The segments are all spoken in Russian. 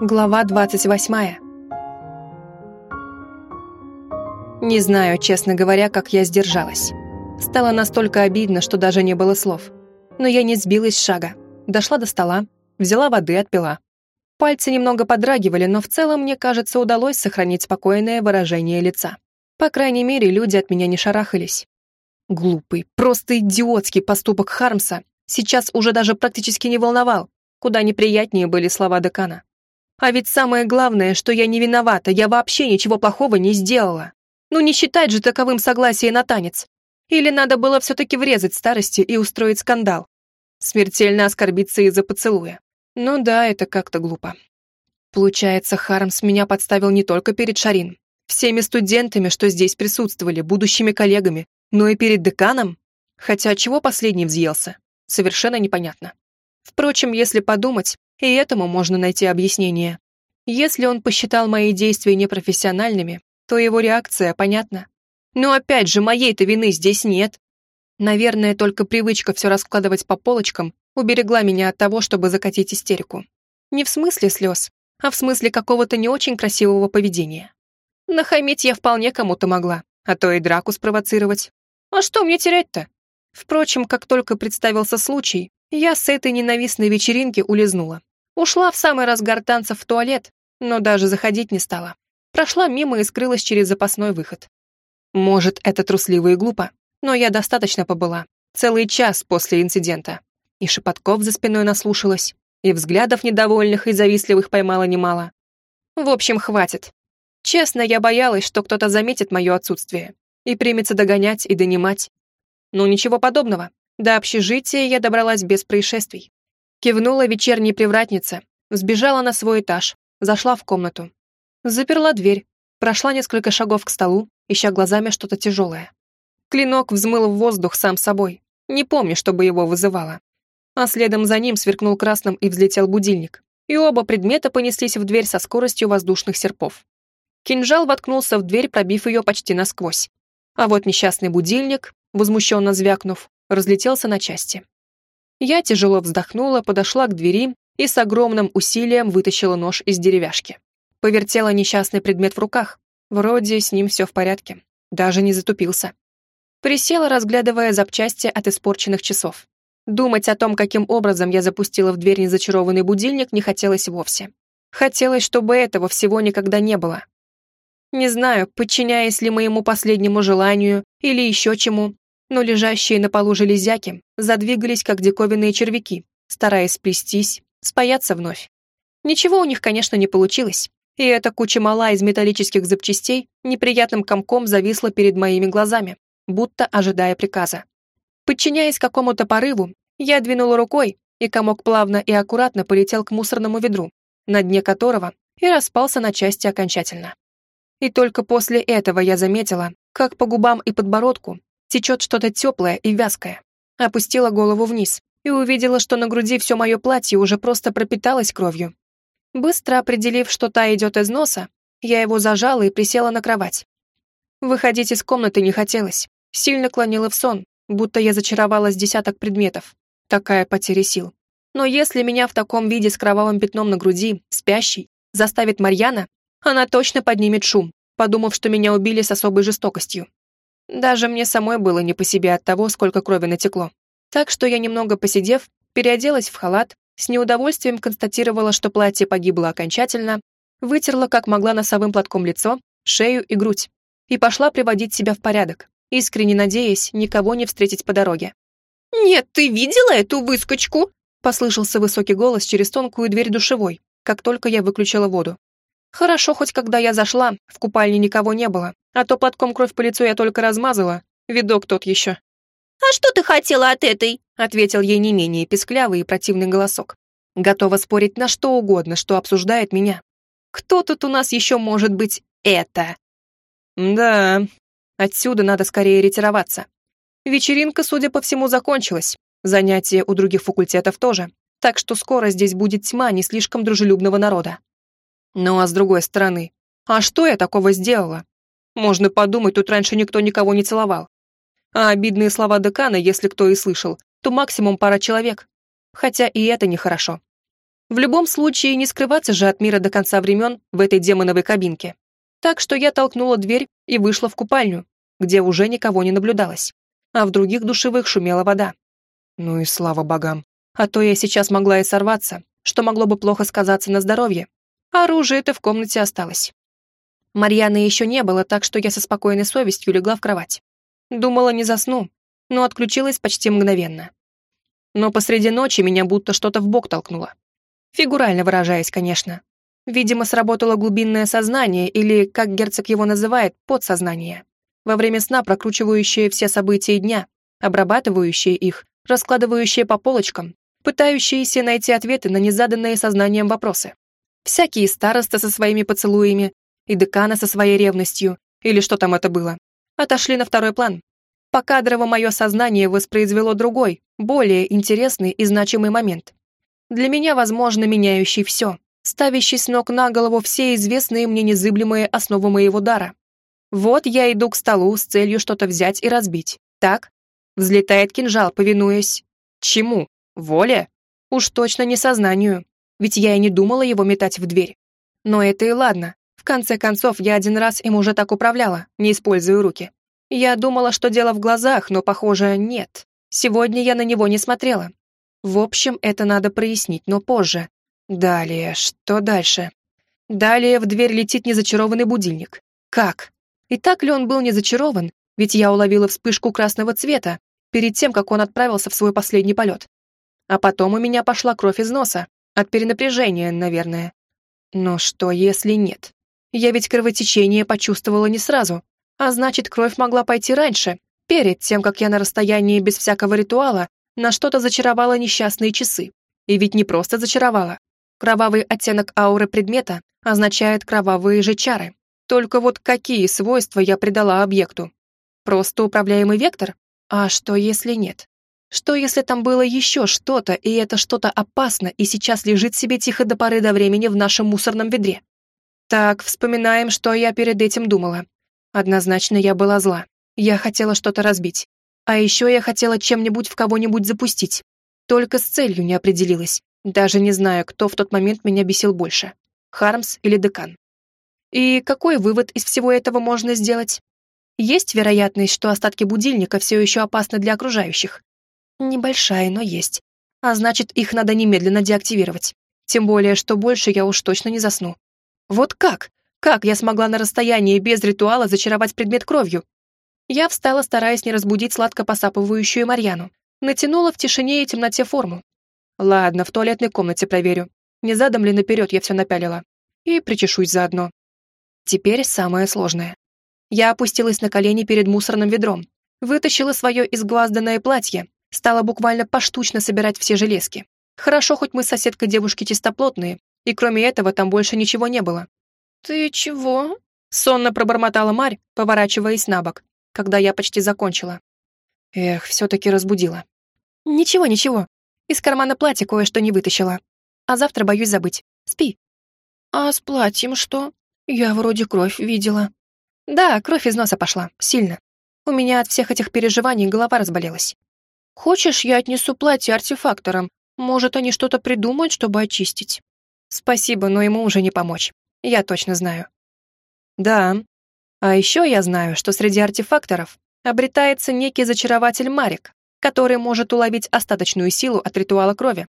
Глава 28. Не знаю, честно говоря, как я сдержалась. Стало настолько обидно, что даже не было слов. Но я не сбилась с шага. Дошла до стола, взяла воды, отпила. Пальцы немного подрагивали, но в целом, мне кажется, удалось сохранить спокойное выражение лица. По крайней мере, люди от меня не шарахались. Глупый, просто идиотский поступок Хармса сейчас уже даже практически не волновал. Куда неприятнее были слова декана. А ведь самое главное, что я не виновата, я вообще ничего плохого не сделала. Ну не считать же таковым согласие на танец. Или надо было все-таки врезать старости и устроить скандал. Смертельно оскорбиться из-за поцелуя. Ну да, это как-то глупо. Получается, Хармс меня подставил не только перед Шарин, всеми студентами, что здесь присутствовали, будущими коллегами, но и перед деканом. Хотя чего последний взъелся? Совершенно непонятно. Впрочем, если подумать, и этому можно найти объяснение. Если он посчитал мои действия непрофессиональными, то его реакция понятна. Но опять же, моей-то вины здесь нет. Наверное, только привычка все раскладывать по полочкам уберегла меня от того, чтобы закатить истерику. Не в смысле слез, а в смысле какого-то не очень красивого поведения. Нахамить я вполне кому-то могла, а то и драку спровоцировать. А что мне терять-то? Впрочем, как только представился случай, я с этой ненавистной вечеринки улизнула. Ушла в самый разгар танцев в туалет, но даже заходить не стала. Прошла мимо и скрылась через запасной выход. Может, это трусливо и глупо, но я достаточно побыла. Целый час после инцидента. И шепотков за спиной наслушалась, и взглядов недовольных и завистливых поймала немало. В общем, хватит. Честно, я боялась, что кто-то заметит мое отсутствие и примется догонять и донимать. Но ничего подобного. До общежития я добралась без происшествий. Кивнула вечерней привратница, сбежала на свой этаж, зашла в комнату. Заперла дверь, прошла несколько шагов к столу, ища глазами что-то тяжелое. Клинок взмыл в воздух сам собой, не помню, чтобы его вызывало. А следом за ним сверкнул красным и взлетел будильник, и оба предмета понеслись в дверь со скоростью воздушных серпов. Кинжал воткнулся в дверь, пробив ее почти насквозь. А вот несчастный будильник, возмущенно звякнув, разлетелся на части. Я тяжело вздохнула, подошла к двери и с огромным усилием вытащила нож из деревяшки. Повертела несчастный предмет в руках. Вроде с ним все в порядке. Даже не затупился. Присела, разглядывая запчасти от испорченных часов. Думать о том, каким образом я запустила в дверь незачарованный будильник, не хотелось вовсе. Хотелось, чтобы этого всего никогда не было. Не знаю, подчиняясь ли моему последнему желанию или еще чему, но лежащие на полу железяки задвигались, как диковинные червяки, стараясь сплестись, спаяться вновь. Ничего у них, конечно, не получилось, и эта куча мала из металлических запчастей неприятным комком зависла перед моими глазами, будто ожидая приказа. Подчиняясь какому-то порыву, я двинула рукой, и комок плавно и аккуратно полетел к мусорному ведру, на дне которого и распался на части окончательно. И только после этого я заметила, как по губам и подбородку течет что-то теплое и вязкое. Опустила голову вниз и увидела, что на груди все мое платье уже просто пропиталось кровью. Быстро определив, что та идет из носа, я его зажала и присела на кровать. Выходить из комнаты не хотелось. Сильно клонила в сон, будто я зачаровала с десяток предметов. Такая потеря сил. Но если меня в таком виде с кровавым пятном на груди, спящий, заставит Марьяна, она точно поднимет шум, подумав, что меня убили с особой жестокостью. Даже мне самой было не по себе от того, сколько крови натекло. Так что я, немного посидев, переоделась в халат, с неудовольствием констатировала, что платье погибло окончательно, вытерла как могла носовым платком лицо, шею и грудь, и пошла приводить себя в порядок, искренне надеясь никого не встретить по дороге. «Нет, ты видела эту выскочку?» послышался высокий голос через тонкую дверь душевой, как только я выключила воду. Хорошо, хоть когда я зашла, в купальне никого не было, а то платком кровь по лицу я только размазала, видок тот еще. «А что ты хотела от этой?» ответил ей не менее песклявый и противный голосок. Готова спорить на что угодно, что обсуждает меня. Кто тут у нас еще может быть это? Да, отсюда надо скорее ретироваться. Вечеринка, судя по всему, закончилась. Занятия у других факультетов тоже. Так что скоро здесь будет тьма не слишком дружелюбного народа. Ну а с другой стороны, а что я такого сделала? Можно подумать, тут раньше никто никого не целовал. А обидные слова декана, если кто и слышал, то максимум пара человек. Хотя и это нехорошо. В любом случае, не скрываться же от мира до конца времен в этой демоновой кабинке. Так что я толкнула дверь и вышла в купальню, где уже никого не наблюдалось, а в других душевых шумела вода. Ну и слава богам. А то я сейчас могла и сорваться, что могло бы плохо сказаться на здоровье. А оружие-то в комнате осталось. Марьяны еще не было, так что я со спокойной совестью легла в кровать. Думала, не засну, но отключилась почти мгновенно. Но посреди ночи меня будто что-то в бок толкнуло. Фигурально выражаясь, конечно. Видимо, сработало глубинное сознание, или, как герцог его называет, подсознание. Во время сна прокручивающее все события дня, обрабатывающее их, раскладывающее по полочкам, пытающиеся найти ответы на незаданные сознанием вопросы. Всякие старосты со своими поцелуями, и декана со своей ревностью, или что там это было, отошли на второй план. Покадрово мое сознание воспроизвело другой, более интересный и значимый момент. Для меня, возможно, меняющий все, ставящий с ног на голову все известные мне незыблемые основы моего дара. Вот я иду к столу с целью что-то взять и разбить. Так? Взлетает кинжал, повинуясь. Чему? Воле? Уж точно не сознанию. Ведь я и не думала его метать в дверь. Но это и ладно. В конце концов, я один раз им уже так управляла, не используя руки. Я думала, что дело в глазах, но, похоже, нет. Сегодня я на него не смотрела. В общем, это надо прояснить, но позже. Далее, что дальше? Далее в дверь летит незачарованный будильник. Как? И так ли он был не зачарован? Ведь я уловила вспышку красного цвета перед тем, как он отправился в свой последний полет. А потом у меня пошла кровь из носа. От перенапряжения, наверное. Но что, если нет? Я ведь кровотечение почувствовала не сразу, а значит, кровь могла пойти раньше, перед тем, как я на расстоянии без всякого ритуала на что-то зачаровала несчастные часы. И ведь не просто зачаровала. Кровавый оттенок ауры предмета означает кровавые же чары. Только вот какие свойства я придала объекту? Просто управляемый вектор? А что, если нет? Что, если там было еще что-то, и это что-то опасно, и сейчас лежит себе тихо до поры до времени в нашем мусорном ведре? Так, вспоминаем, что я перед этим думала. Однозначно я была зла. Я хотела что-то разбить. А еще я хотела чем-нибудь в кого-нибудь запустить. Только с целью не определилась, даже не знаю, кто в тот момент меня бесил больше. Хармс или Декан. И какой вывод из всего этого можно сделать? Есть вероятность, что остатки будильника все еще опасны для окружающих? Небольшая, но есть. А значит, их надо немедленно деактивировать. Тем более, что больше я уж точно не засну. Вот как? Как я смогла на расстоянии без ритуала зачаровать предмет кровью? Я встала, стараясь не разбудить сладко посапывающую Марьяну. Натянула в тишине и темноте форму. Ладно, в туалетной комнате проверю. Не задом ли наперед я все напялила. И причешусь заодно. Теперь самое сложное. Я опустилась на колени перед мусорным ведром, вытащила свое изгвазданное платье, стала буквально поштучно собирать все железки. Хорошо, хоть мы с соседкой девушки чистоплотные, и кроме этого там больше ничего не было. «Ты чего?» — сонно пробормотала Марь, поворачиваясь на бок, когда я почти закончила. Эх, все-таки разбудила. «Ничего, ничего. Из кармана платья кое-что не вытащила. А завтра боюсь забыть. Спи». «А с платьем что? Я вроде кровь видела». «Да, кровь из носа пошла. Сильно. У меня от всех этих переживаний голова разболелась. Хочешь, я отнесу платье артефакторам? Может, они что-то придумают, чтобы очистить?» Спасибо, но ему уже не помочь. Я точно знаю. Да. А еще я знаю, что среди артефакторов обретается некий зачарователь Марик, который может уловить остаточную силу от ритуала крови.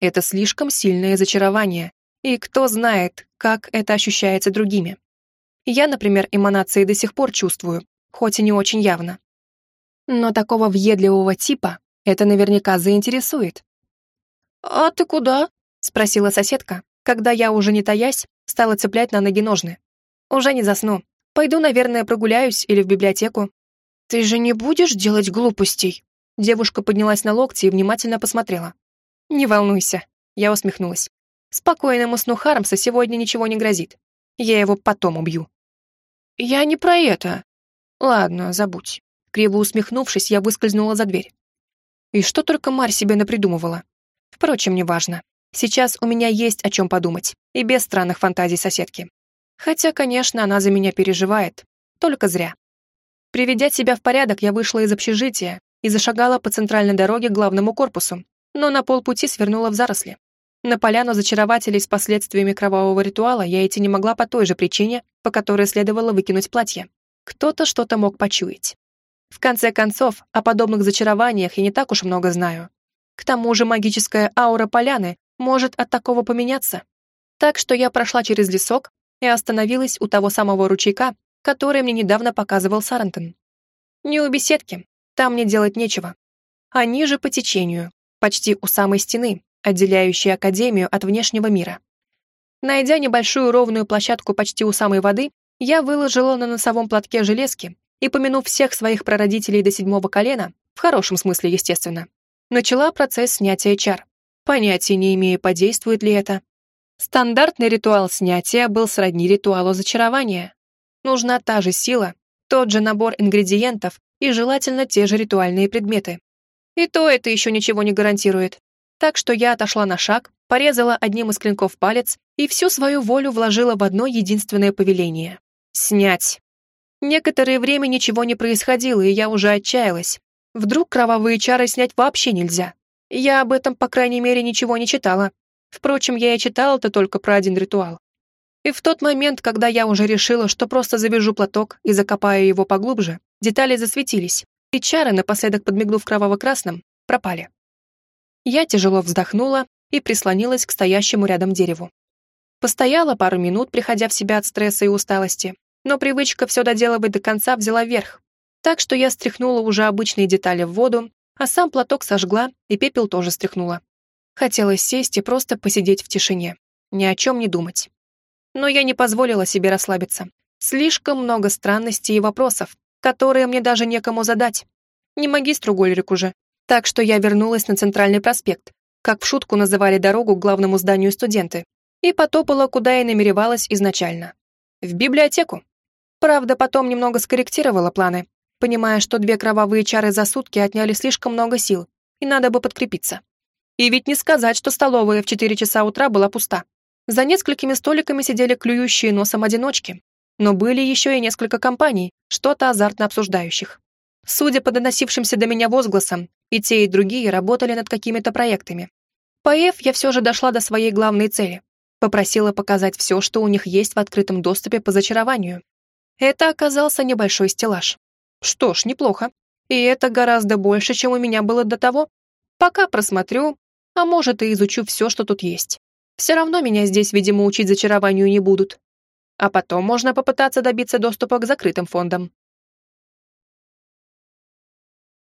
Это слишком сильное зачарование, и кто знает, как это ощущается другими. Я, например, эманации до сих пор чувствую, хоть и не очень явно. Но такого въедливого типа это наверняка заинтересует. «А ты куда?» Спросила соседка, когда я, уже не таясь, стала цеплять на ноги ножны. Уже не засну. Пойду, наверное, прогуляюсь или в библиотеку. Ты же не будешь делать глупостей? Девушка поднялась на локти и внимательно посмотрела. Не волнуйся, я усмехнулась. Спокойному сну Хармса сегодня ничего не грозит. Я его потом убью. Я не про это. Ладно, забудь. Криво усмехнувшись, я выскользнула за дверь. И что только Марь себе напридумывала. Впрочем, неважно. Сейчас у меня есть о чем подумать, и без странных фантазий соседки. Хотя, конечно, она за меня переживает. Только зря. Приведя себя в порядок, я вышла из общежития и зашагала по центральной дороге к главному корпусу, но на полпути свернула в заросли. На поляну зачарователей с последствиями кровавого ритуала я идти не могла по той же причине, по которой следовало выкинуть платье. Кто-то что-то мог почуять. В конце концов, о подобных зачарованиях я не так уж много знаю. К тому же магическая аура поляны может от такого поменяться. Так что я прошла через лесок и остановилась у того самого ручейка, который мне недавно показывал Сарантон. Не у беседки, там мне делать нечего. А ниже по течению, почти у самой стены, отделяющей Академию от внешнего мира. Найдя небольшую ровную площадку почти у самой воды, я выложила на носовом платке железки и, помянув всех своих прародителей до седьмого колена, в хорошем смысле, естественно, начала процесс снятия чар. Понятия не имея, подействует ли это. Стандартный ритуал снятия был сродни ритуалу зачарования. Нужна та же сила, тот же набор ингредиентов и желательно те же ритуальные предметы. И то это еще ничего не гарантирует. Так что я отошла на шаг, порезала одним из клинков палец и всю свою волю вложила в одно единственное повеление — снять. Некоторое время ничего не происходило, и я уже отчаялась. Вдруг кровавые чары снять вообще нельзя. Я об этом, по крайней мере, ничего не читала. Впрочем, я и читала-то только про один ритуал. И в тот момент, когда я уже решила, что просто завяжу платок и закопаю его поглубже, детали засветились, и чары, напоследок подмигнув кроваво-красным, пропали. Я тяжело вздохнула и прислонилась к стоящему рядом дереву. Постояла пару минут, приходя в себя от стресса и усталости, но привычка все доделывать до конца взяла верх. Так что я стряхнула уже обычные детали в воду, а сам платок сожгла и пепел тоже стряхнула. Хотелось сесть и просто посидеть в тишине, ни о чем не думать. Но я не позволила себе расслабиться. Слишком много странностей и вопросов, которые мне даже некому задать. Не магистру Гольрику же. Так что я вернулась на Центральный проспект, как в шутку называли дорогу к главному зданию студенты, и потопала, куда и намеревалась изначально. В библиотеку. Правда, потом немного скорректировала планы, понимая, что две кровавые чары за сутки отняли слишком много сил, и надо бы подкрепиться. И ведь не сказать, что столовая в 4 часа утра была пуста. За несколькими столиками сидели клюющие носом одиночки, но были еще и несколько компаний, что-то азартно обсуждающих. Судя по доносившимся до меня возгласам, и те, и другие работали над какими-то проектами. Поев, я все же дошла до своей главной цели. Попросила показать все, что у них есть в открытом доступе по зачарованию. Это оказался небольшой стеллаж. Что ж, неплохо. И это гораздо больше, чем у меня было до того. Пока просмотрю, а может и изучу все, что тут есть. Все равно меня здесь, видимо, учить зачарованию не будут. А потом можно попытаться добиться доступа к закрытым фондам.